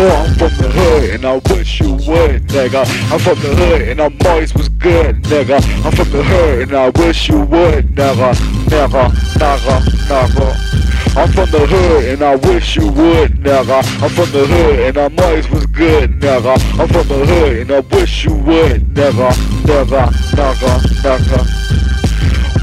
Oh, I'm from the hood and I wish you would, nigga. I'm from the hood and I'm always was good, nigga. I'm from the hood and I wish you would, nigga, nigga, nigga, nigga. I'm from the hood and I wish you would, nigga. I'm from the hood and I'm always was good, nigga. I'm from the hood and I wish you would, nigga, nigga, nigga, nigga.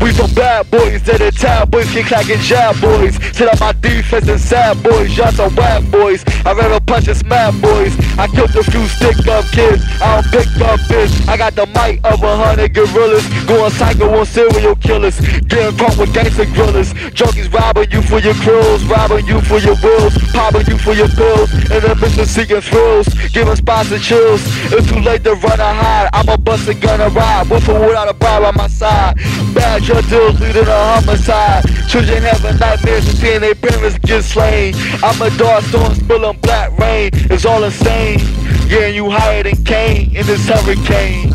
We from bad boys to the tab boys, kick clacking jab boys. Set up my defense and sad boys, y'all some whack boys. I rather punch and smack boys. I killed a few stick up kids, I don't pick up bitch. I got the might of a hundred gorillas, going psycho on serial killers. Getting caught with gangster grillers. Junkies robbing you for your clothes, robbing you for your wills, popping you for your pills. And the business seeking thrills, giving spots and chills. It's too late to run or hide. I'm a bust and gonna ride, with or without a bribe on my side. Bad drug deals leading to homicide. Children having nightmares and seeing their parents get slain. I'm a dark storm spilling black rain. It's all insane. Yeah, you higher than Kane in this hurricane.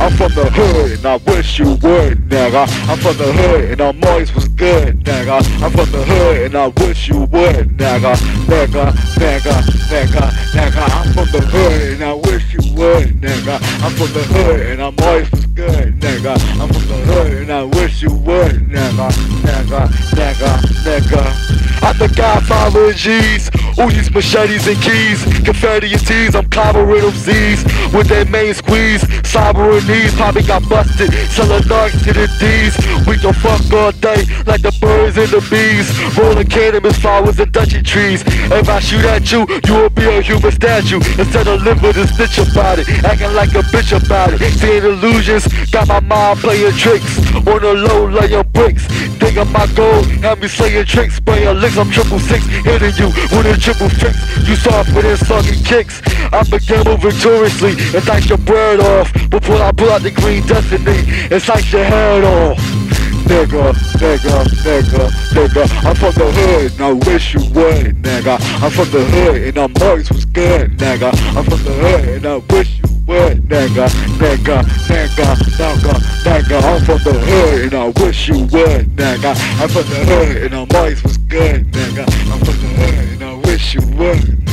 I'm from the hood and I wish you would, nigga. I'm from the hood and I'm always was good, nigga. I'm from the hood and I wish you would, nigga. Nigga, nigga, nigga, nigga. I'm from the hood and I wish you would, nigga. I'm from the hood and I'm always was good, nigga. I'm from the hood and I wish you would, nigga. Nigga, nigga, nigga. I'm the godfather G's. Uzis, machetes, and keys. Confetti and tees, I'm clobbering them Z's. With that main squeeze, sobbering knees. Probably got busted, selling dark to the D's. We can fuck all day, like the birds and the bees. Rolling cannabis flowers and Dutchy trees. If I shoot at you, you will be a human statue. Instead of living a stitch about it, acting like a bitch about it. Seeing illusions, got my mind playing tricks. On the low, laying bricks. Think of my goal, have me slaying tricks, spraying licks. I'm triple six, hitting you with a triple fix. You soft with his sucking kicks. I begin move victoriously and dice your bird off. Before I pull out the green destiny and slice your head off. Nigga, nigga, nigga, nigga. I'm from the hood and I wish you would, nigga. I'm from the hood and I'm always was good, nigga. I'm from the hood and I wish you would, nigga, nigga, nigga, nigga, nigga. I'm from the hood and I wish you would, nigga. I'm from the hood and I'm always was good, nigga. I'm from the hood and I wish you would,